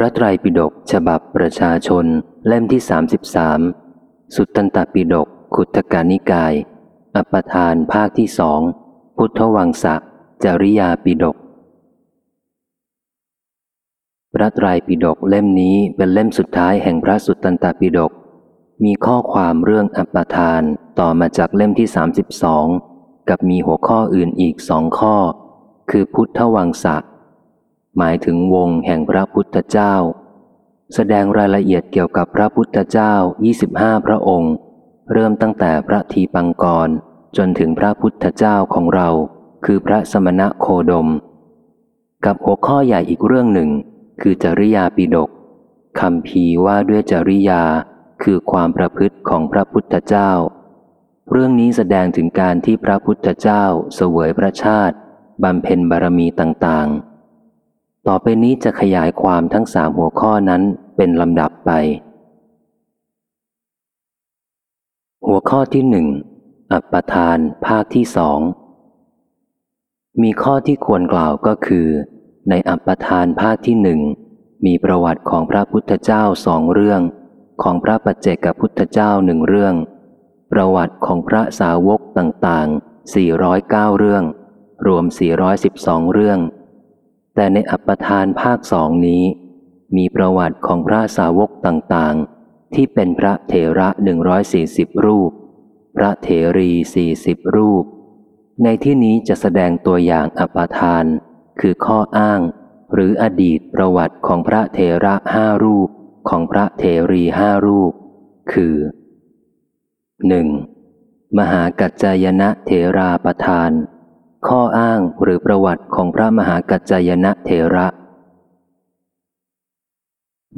พระไตรปิฎกฉบับประชาชนเล่มที่ 33 สุตตันตปิฎกขุทกานิกาย อัปทานภาคที่สองพุทธวังสะจริยาปิฎกพระไตรปิฎกเล่มนี้เป็นเล่มสุดท้ายแห่งพระสุตตันตปิฎกมีข้อความเรื่องอัปทานต่อมาจากเล่มที่ 32 กับมีหัวข้ออื่นอีกสองข้อ คือพุทธวังสะ หมายถึงวงแห่งพระพุทธเจ้า แสดงรายละเอียดเกี่ยวกับพระพุทธเจ้า 25 พระองค์ เริ่มตั้งแต่พระทีปังกร จนถึงพระพุทธเจ้าของเรา คือพระสมณะโคดม กับหัวข้อใหญ่อีกเรื่องหนึ่ง คือจริยาปิดกคำพีว่าด้วยจริยาคือความประพฤติของพระพุทธเจ้า เรื่องนี้แสดงถึงการที่พระพุทธเจ้าเสวยพระชาติบำเพ็ญบารมีต่างๆ ต่อไปนี้จะขยายความทั้งสามหัวข้อนั้นเป็นลำดับไป หัวข้อที่หนึ่งอัปปทานภาคที่สองมีข้อที่ควรกล่าวก็คือ ในอัปปทานภาคที่หนึ่งมีประวัติของพระพุทธเจ้าสองเรื่อง ของพระปัจเจกพุทธเจ้าหนึ่งเรื่อง ประวัติของพระสาวกต่างๆ 409 เรื่อง รวม 412 เรื่อง แต่ในอัปปทานภาคสองนี้ มีประวัติของพระสาวกต่างๆ ที่เป็นพระเถระหนึ่งร้อยสี่สิบรูป พระเถรีสี่สิบรูป ในที่นี้จะแสดงตัวอย่างอัปปทาน คือข้ออ้าง หรืออดีตประวัติของพระเถระห้ารูปของพระเถรีห้ารูป คือ 1. มหากัจจายนะเถราประธาน ข้ออ้างหรือประวัติของพระมหากัจจายนะเถระ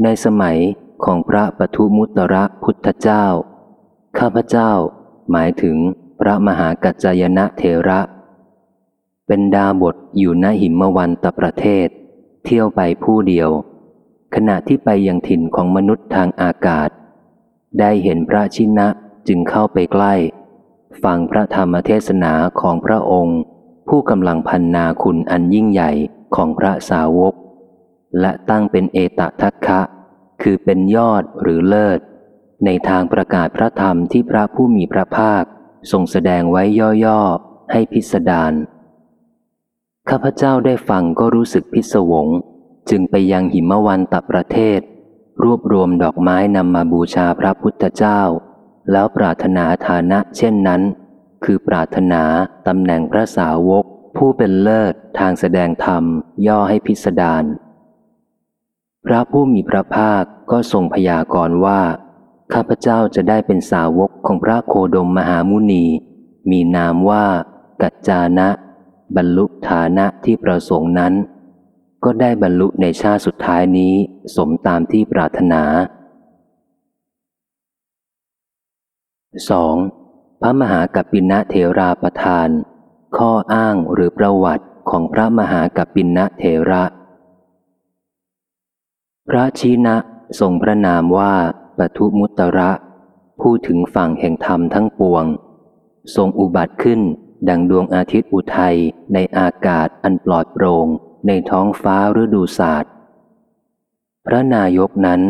ในสมัยของพระปทุมุตระพุทธเจ้า ข้าพเจ้า หมายถึงพระมหากัจจายนะเถระ เป็นดาบทอยู่ณหิมวันตประเทศ เที่ยวไปผู้เดียว ขณะที่ไปยังถิ่นของมนุษย์ทางอากาศ ได้เห็นพระชินะจึงเข้าไปใกล้ ฟังพระธรรมเทศนาของพระองค์ ผู้กำลังพันนาคุณอันยิ่งใหญ่ของพระสาวก และตั้งเป็นเอตทัคคะ คือเป็นยอดหรือเลิศ ในทางประกาศพระธรรมที่พระผู้มีพระภาคทรงแสดงไว้ย่อๆ ให้พิสดารข้าพเจ้าได้ฟังก็รู้สึกพิศวง จึงไปยังหิมวันตประเทศ รวบรวมดอกไม้นำมาบูชาพระพุทธเจ้า แล้วปรารถนาฐานะเช่นนั้น คือปรารถนาตำแหน่งพระสาวก ผู้เป็นเลิศทางแสดงธรรม ย่อให้พิสดารพระผู้มีพระภาคก็ทรงพยากรณ์ว่า ข้าพเจ้าจะได้เป็นสาวกของพระโคดมมหามุนี มีนามว่า กัจจานะ บรรลุฐานะที่ประสงค์นั้น ก็ได้บรรลุในชาติสุดท้ายนี้สมตามที่ปรารถนา 2. พระมหากัปปินะเทราประธาน ข้ออ้างหรือประวัติของพระมหากัปปินะเทระ พระชีนะทรงพระนามว่าปทุมุตระผู้ถึงฝั่งแห่งธรรมทั้งปวง ทรงอุบัติขึ้นดังดวงอาทิตย์อุทัยในอากาศอันปลอดโปร่งในท้องฟ้าฤดูศาสตร์พระนายกนั้น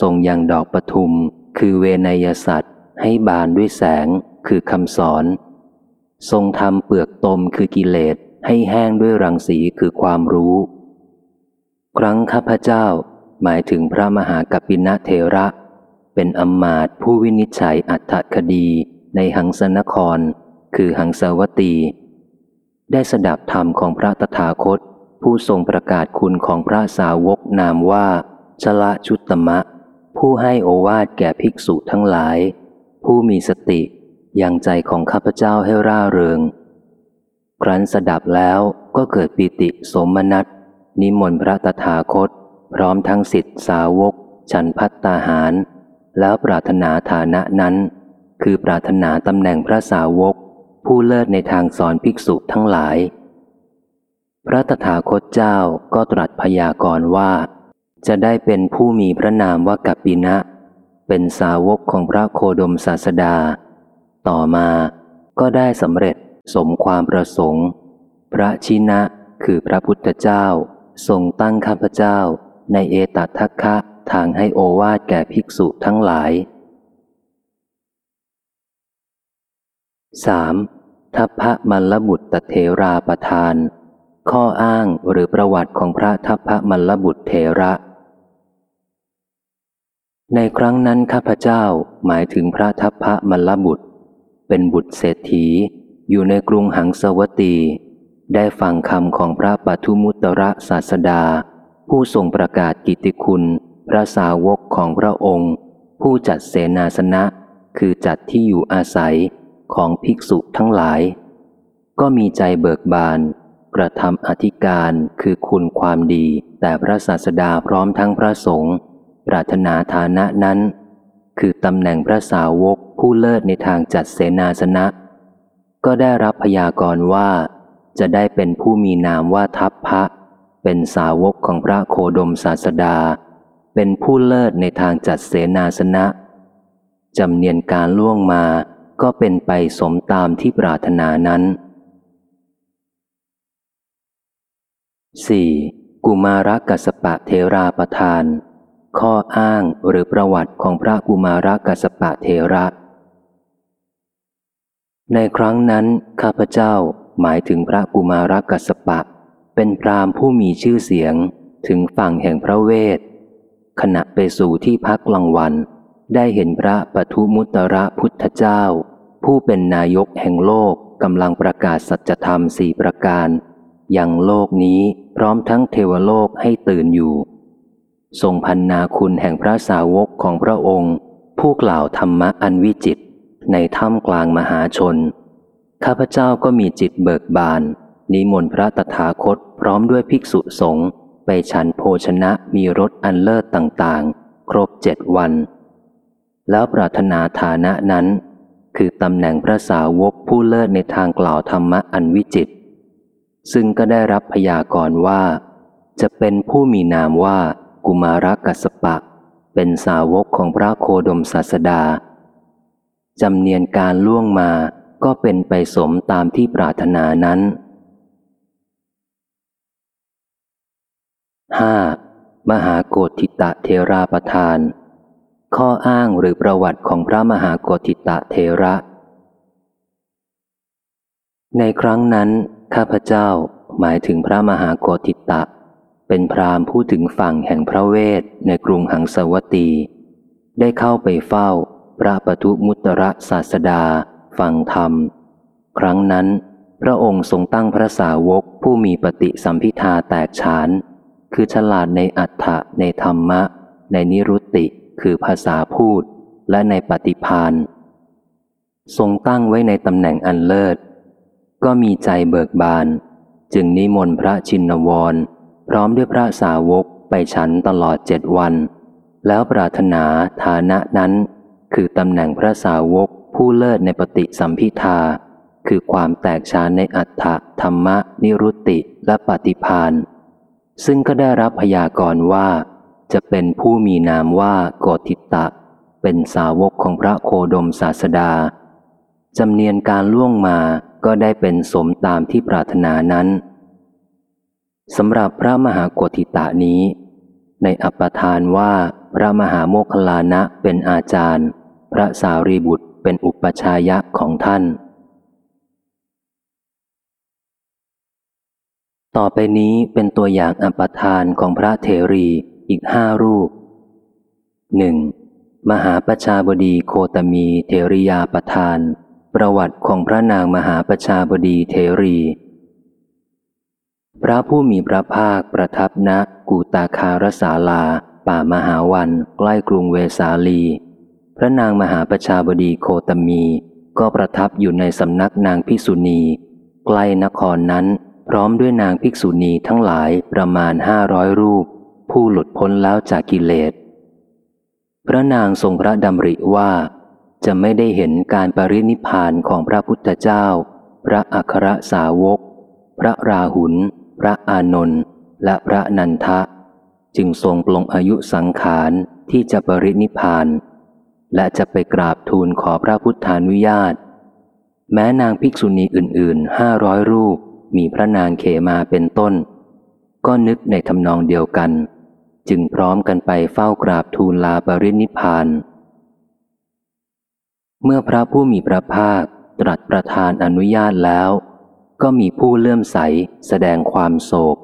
ทรงยังดอกปทุมคือเวนยสัตว์ให้บานด้วยแสง คือคำสอน ทรงทำเปลือกตมคือกิเลสให้แห้งด้วยรังสีคือความรู้ ครั้งข้าพเจ้าหมายถึงพระมหากัปปินะเทระ เป็นอมมาตผู้วินิจฉัยอัตถคดีในหังสนคร คือหังสวตี ได้สดับธรรมของพระตถาคต ผู้ทรงประกาศคุณของพระสาวกนามว่า ชละชุตตมะ ผู้ให้โอวาทแก่ภิกษุทั้งหลาย ผู้มีสติ ยังใจของข้าพเจ้าให้ร่าเริง ครั้นสดับแล้วก็เกิดปิติสมนัตนิมนต์พระตถาคต พร้อมทั้งสิทธิสาวก ฉันพัตตาหาร แล้วปรารถนาฐานะนั้น คือปรารถนาตำแหน่งพระสาวก ผู้เลิศในทางสอนภิกษุทั้งหลาย พระตถาคตเจ้าก็ตรัสพยากรณ์ว่า จะได้เป็นผู้มีพระนามว่ากัปปินะ เป็นสาวกของพระโคดมศาสดา ต่อมาก็ได้สำเร็จสมความประสงค์ พระชินะคือพระพุทธเจ้า ทรงตั้งข้าพเจ้า ในเอตัทัคคะทางให้โอวาดแก่ภิกษุทั้งหลาย 3. ทัพพระมัลลบุตรเทราประทาน ข้ออ้างหรือประวัติของพระทัพพระมัลลบุตรเทระ ในครั้งนั้นข้าพเจ้าหมายถึงพระทัพพระมัลลบุตร เป็นบุตรเศรษฐี อยู่ในกรุงหังสวัตี ได้ฟังคำของพระปัทุมุตระศาสดา ผู้ทรงประกาศกิตติคุณ พระสาวกของพระองค์ ผู้จัดเสนาสนะ คือจัดที่อยู่อาศัยของภิกษุทั้งหลาย ก็มีใจเบิกบาน กระทำอธิการคือคุณความดี แต่พระศาสดาพร้อมทั้งพระสงฆ์ปรารถนาฐานะนั้น คือตำแหน่งพระสาวก ผู้เลิศในทางจัดเสนาสนะ ก็ได้รับพยากรณ์ว่า จะได้เป็นผู้มีนามว่าทัพพระ เป็นสาวกของพระโคดมศาสดา เป็นผู้เลิศในทางจัดเสนาสนะจำเนียนการล่วงมาก็เป็นไปสมตามที่ปรารถนานั้น 4. กุมารกัสปะเทราประทาน ข้ออ้างหรือประวัติของพระกุมารกัสปะเทระ ในครั้งนั้น ข้าพเจ้าหมายถึงพระกุมารกัสปะ เป็นพรามผู้มีชื่อเสียงถึงฝั่งแห่งพระเวท ขณะไปสู่ที่พักกลางวัน ได้เห็นพระปทุมุตระพุทธเจ้า ผู้เป็นนายกแห่งโลกกำลังประกาศสัจธรรมสี่ประการอย่างโลกนี้พร้อมทั้งเทวโลกให้ตื่นอยู่ ทรงพันนาคุณแห่งพระสาวกของพระองค์ ผู้กล่าวธรรมะอันวิจิต ในถ้ำกลางมหาชน ข้าพเจ้าก็มีจิตเบิกบาน นิมนต์พระตถาคตพร้อมด้วยภิกษุสงฆ์ไปฉันโภชนะมีรสอันเลิศต่างๆ ครบเจ็ดวัน แล้วปรารถนาฐานะนั้น คือตำแหน่งพระสาวกผู้เลิศในทางกล่าวธรรมะอันวิจิตรซึ่งก็ได้รับพยากรณ์ว่า จะเป็นผู้มีนามว่ากุมารกัสปะ เป็นสาวกของพระโคดมศาสดา จำเนียนการล่วงมาก็เป็นไปสมตามที่ปรารถนานั้น 5. มหาโกธิตะเทราประทาน ข้ออ้างหรือประวัติของพระมหาโกธิตะเทระ ในครั้งนั้น ข้าพเจ้าหมายถึงพระมหาโกธิตะ เป็นพรามผู้ถึงฝั่งแห่งพระเวทในกรุงหังสวัตีได้เข้าไปเฝ้า พระปทุมุตระศาสดา ฟังธรรม ครั้งนั้น พระองค์ทรงตั้งพระสาวกผู้มีปฏิสัมพิทาแตกฉาน คือฉลาดในอัฏฐะในธรรมะ ในนิรุตติคือภาษาพูด และในปฏิพานทรงตั้งไว้ในตำแหน่งอันเลิศ ก็มีใจเบิกบาน จึงนิมนต์พระชินวร พร้อมด้วยพระสาวกไปฉันตลอดเจ็ดวัน แล้วปรารถนาฐานะนั้น คือตำแหน่งพระสาวกผู้เลิศในปฏิสัมพิทา คือความแตกฉานในอัฏฐธรรมะ นิรุตติและปฏิพานซึ่งก็ได้รับพยากรณ์ว่า จะเป็นผู้มีนามว่าโกติตะ เป็นสาวกของพระโคดมศาสดาจำเนียนการล่วงมาก็ได้เป็นสมตามที่ปรารถนานั้นสำหรับพระมหาโกติตะนี้ ในอัปทานว่าพระมหาโมคลานะเป็นอาจารย์ พระสารีบุตรเป็นอุปชายะของท่าน ต่อไปนี้เป็นตัวอย่างอัปทานของพระเทรีอีกห้ารูปหนึ่งมหาประชาบดีโคตมีเทริยาประทาน ประวัติของพระนางมหาประชาบดีเทรี พระผู้มีพระภาคประทับณกูตาคารสาลา ป่ามหาวันใกล้กรุงเวสาลี พระนางมหาประชาบดีโคตมีก็ประทับอยู่ในสำนักนางพิสุณี ใกล้นครนั้น พร้อมด้วยนางภิกษุณีทั้งหลายประมาณห้าร้อยรูป ผู้หลุดพ้นแล้วจากกิเลส พระนางทรงพระดำริว่า จะไม่ได้เห็นการปรินิพานของพระพุทธเจ้า พระอัครสาวก พระราหุลพระอานนท์และพระนันทะ จึงทรงปลงอายุสังขารที่จะปรินิพาน และจะไปกราบทูลขอพระพุทธานุญาต แม้นางภิกษุณีอื่นๆห้าร้อยรูปมีพระนางเขมาเป็นต้น ก็นึกในทำนองเดียวกัน จึงพร้อมกันไปเฝ้ากราบทูลลาปรินิพพาน เมื่อพระผู้มีพระภาคตรัสประทานอนุญาตแล้ว ก็มีผู้เลื่อมใสแสดงความโศก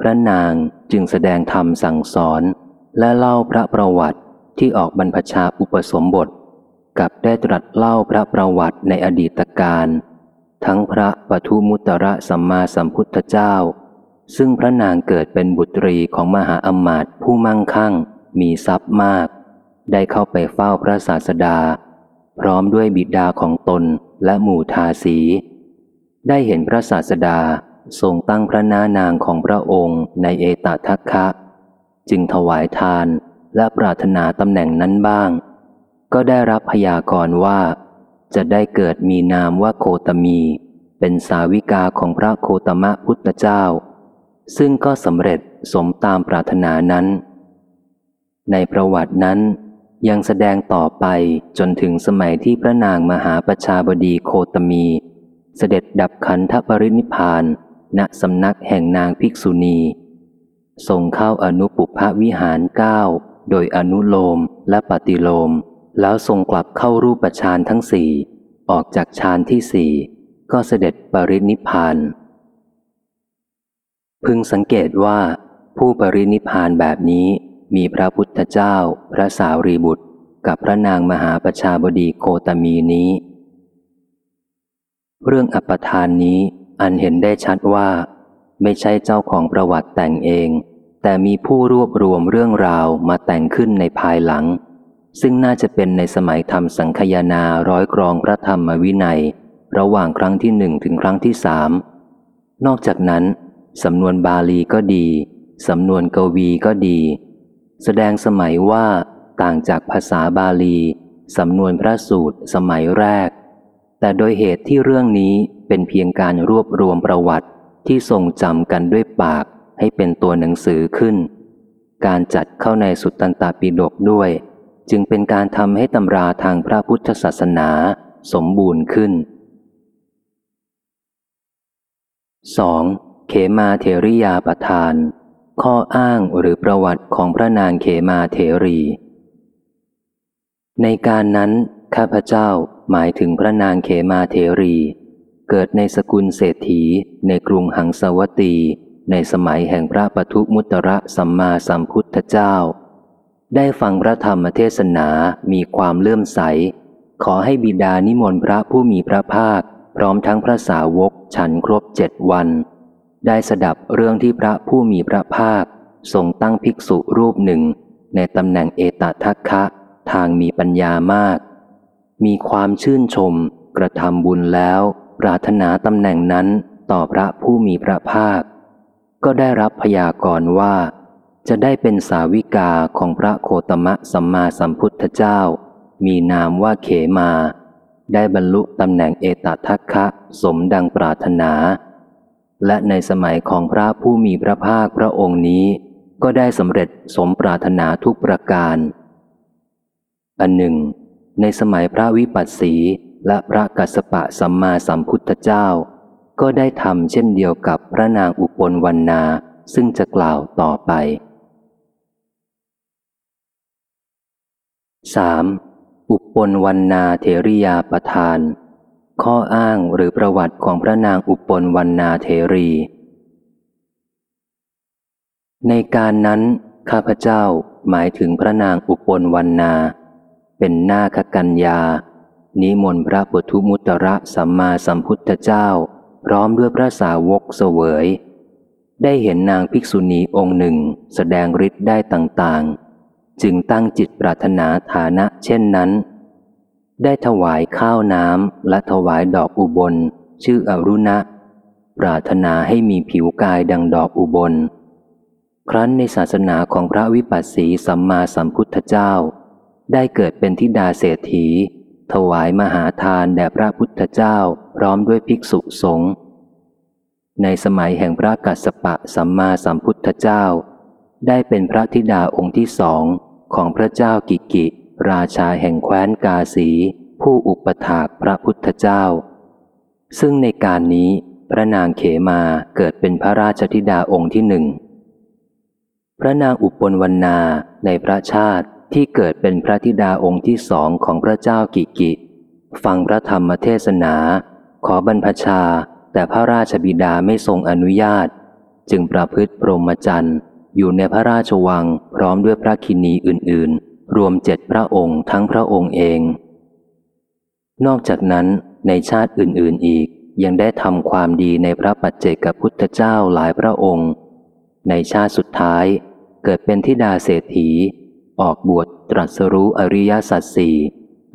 พระนางจึงแสดงธรรมสั่งสอนและเล่าพระประวัติ ที่ออกบรรพชาอุปสมบท กับได้ตรัสเล่าพระประวัติในอดีตการทั้งพระปทุมุตระสัมมาสัมพุทธเจ้า ซึ่งพระนางเกิดเป็นบุตรีของมหาอมาตย์ผู้มั่งคั่ง มีทรัพย์มาก ได้เข้าไปเฝ้าพระศาสดา พร้อมด้วยบิดาของตนและหมู่ทาสี ได้เห็นพระศาสดาทรงตั้งพระนานางของพระองค์ในเอตทัคคะ จึงถวายทาน และปรารถนาตำแหน่งนั้นบ้าง ก็ได้รับพยากรณ์ว่า จะได้เกิดมีนามว่าโคตมี เป็นสาวิกาของพระโคตมะพุทธเจ้า ซึ่งก็สำเร็จสมตามปรารถนานั้น ในประวัตินั้นยังแสดงต่อไปจนถึงสมัยที่พระนางมหาประชาบดีโคตมี เสด็จดับขันธปรินิพาน ณสำนักแห่งนางภิกษุณีทรงเข้าอนุปุพวิหารเก้า โดยอนุโลมและปฏิโลม แล้วทรงกลับเข้ารูปฌานทั้งสี่ ออกจากฌานที่สี่ ก็เสด็จปรินิพาน พึงสังเกตว่าผู้ปรินิพพานแบบนี้มีพระพุทธเจ้า พระสาวรีบุตร กับพระนางมหาประชาบดีโคตมีนี้ เรื่องอปทานนี้อันเห็นได้ชัดว่า ไม่ใช่เจ้าของประวัติแต่งเอง แต่มีผู้รวบรวมเรื่องราวมาแต่งขึ้นในภายหลัง ซึ่งน่าจะเป็นในสมัยทำสังคยานาร้อยกรองพระธรรมวินัย ระหว่างครั้งที่หนึ่งถึงครั้งที่สามนอกจากนั้น สำนวนบาลีก็ดี สำนวนกวีก็ดี แสดงสมัยว่าต่างจากภาษาบาลี สำนวนพระสูตรสมัยแรก แต่โดยเหตุที่เรื่องนี้เป็นเพียงการรวบรวมประวัติที่ทรงจำกันด้วยปาก ให้เป็นตัวหนังสือขึ้น การจัดเข้าในสุตตันตปิฎกด้วย จึงเป็นการทำให้ตำราทางพระพุทธศาสนาสมบูรณ์ขึ้น 2. เขมาเทริยาประทาน ข้ออ้างหรือประวัติของพระนางเขมาเทรี ในการนั้น ข้าพเจ้าหมายถึงพระนางเขมาเทรี เกิดในสกุลเศรษฐีในกรุงหังสวัตี ในสมัยแห่งพระปทุมุตระสัมมาสัมพุทธเจ้า ได้ฟังพระธรรมเทศนามีความเลื่อมใส ขอให้บิดานิมนต์พระผู้มีพระภาค พร้อมทั้งพระสาวกฉันครบเจ็ดวัน ได้สดับเรื่องที่พระผู้มีพระภาค ทรงตั้งภิกษุรูปหนึ่ง ในตำแหน่งเอตทัคคะ ทางมีปัญญามาก มีความชื่นชม กระทำบุญแล้ว ปรารถนาตำแหน่งนั้นต่อพระผู้มีพระภาค ก็ได้รับพยากรณ์ว่า จะได้เป็นสาวิกาของพระโคตมะสัมมาสัมพุทธเจ้า มีนามว่าเขมา ได้บรรลุตำแหน่งเอตทัคคะสมดังปรารถนา และในสมัยของพระผู้มีพระภาคพระองค์นี้ ก็ได้สำเร็จสมปรารถนาทุกประการ อันหนึ่ง ในสมัยพระวิปัสสีและพระกัสสปะสัมมาสัมพุทธเจ้า ก็ได้ทำเช่นเดียวกับพระนางอุปนวันนา ซึ่งจะกล่าวต่อไป 3. อุปนวันนาเทริยาประทาน ข้ออ้างหรือประวัติของพระนางอุปนวันนาเทรี ในการนั้น ข้าพเจ้าหมายถึงพระนางอุปนวันนา เป็นนาคกัญญา นิมนต์พระปุถุมุตระสัมมาสัมพุทธเจ้า พร้อมด้วยพระสาวกเสวย ได้เห็นนางภิกษุณีองค์หนึ่งแสดงฤทธิ์ได้ต่างๆ จึงตั้งจิตปรารถนาฐานะเช่นนั้น ได้ถวายข้าวน้ำและถวายดอกอุบล ชื่ออรุณะ ปรารถนาให้มีผิวกายดังดอกอุบล ครั้นในศาสนาของพระวิปัสสีสัมมาสัมพุทธเจ้า ได้เกิดเป็นทิดาเศรษฐี ถวายมหาทานแด่พระพุทธเจ้าพร้อมด้วยภิกษุสงฆ์ในสมัยแห่งพระกัสสปะสัมมาสัมพุทธเจ้า ได้เป็นพระธิดาองค์ที่สองของพระเจ้ากิกิ ราชาแห่งแคว้นกาสี ผู้อุปถากพระพุทธเจ้า ซึ่งในการนี้พระนางเขมาเกิดเป็นพระราชธิดาองค์ที่หนึ่ง พระนางอุปนวันนาในพระชาติ ที่เกิดเป็นพระธิดาองค์ที่สองของพระเจ้ากิกิ ฟังพระธรรมเทศนา ขอบรรพชา แต่พระราชบิดาไม่ทรงอนุญาต จึงประพฤติพรหมจรรย์อยู่ในพระราชวังพร้อมด้วยพระคินีอื่น ๆ รวมเจ็ดพระองค์ทั้งพระองค์เอง นอกจากนั้นในชาติอื่น ๆ อีกยังได้ทำความดีในพระปัจเจกพุทธเจ้าหลายพระองค์ ในชาติสุดท้ายเกิดเป็นธิดาเศรษฐี ออกบวชตรัสรู้อริยสัจสี่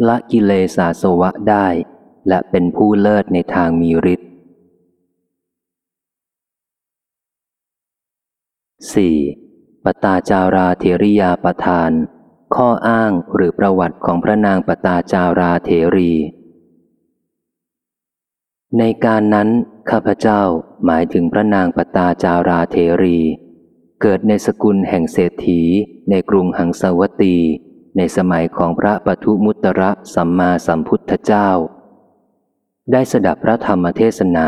ละกิเลสาสวะได้ และเป็นผู้เลิศในทางมีฤทธิ์ 4. ปตาจาราเทริยาประทาน ข้ออ้างหรือประวัติของพระนางปตาจาราเทรี ในการนั้น ข้าพเจ้าหมายถึงพระนางปตาจาราเทรี เกิดในสกุลแห่งเศรษฐีในกรุงหังสวตี ในสมัยของพระปทุมุตระสัมมาสัมพุทธเจ้า ได้สดับพระธรรมเทศนา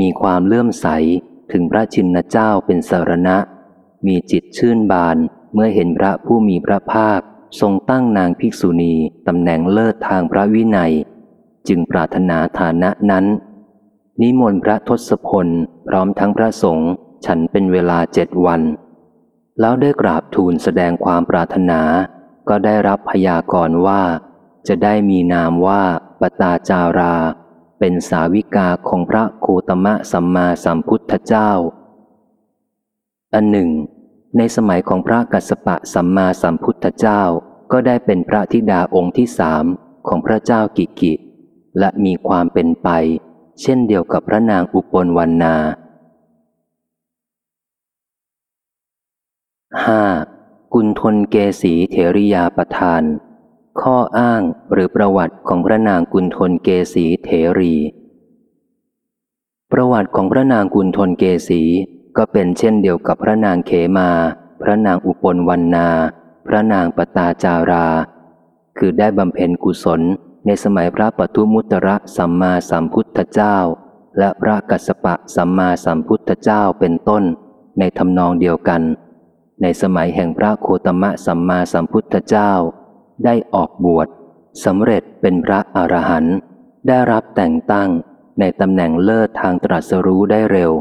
มีความเลื่อมใสถึงพระชินเจ้าเป็นสารณะ มีจิตชื่นบานเมื่อเห็นพระผู้มีพระภาค ทรงตั้งนางภิกษุณีตำแหน่งเลิศทางพระวินัย จึงปรารถนาฐานะนั้น นิมนต์พระทศพลพร้อมทั้งพระสงฆ์ ฉันเป็นเวลาเจ็ดวัน แล้วได้กราบทูลแสดงความปรารถนา ก็ได้รับพยากรณ์ว่า จะได้มีนามว่าปตาจารา เป็นสาวิกาของพระโคตมะสัมมาสัมพุทธเจ้า อันหนึ่ง ในสมัยของพระกัสสปะสัมมาสัมพุทธเจ้าก็ได้เป็นพระธิดาองค์ที่สามของพระเจ้ากิกิ และมีความเป็นไป เช่นเดียวกับพระนางอุปนวันนา 5. กุณทนเกสีเทริยาประทาน ข้ออ้างหรือประวัติของพระนางกุณทนเกสีเทรี ประวัติของพระนางกุณทนเกสีก็เป็นเช่นเดียวกับพระนางเขมา พระนางอุปนวันนา พระนางปตาจารา คือได้บำเพ็ญกุศลในสมัยพระปทุมุตระสัมมาสัมพุทธเจ้า และพระกัสสปะสัมมาสัมพุทธเจ้าเป็นต้นในทำนองเดียวกัน ในสมัยแห่งพระโคตมะสัมมาสัมพุทธเจ้า ได้ออกบวชสำเร็จเป็นพระอรหันต์ได้รับแต่งตั้งในตำแหน่งเลิศทางตรัสรู้ได้เร็ว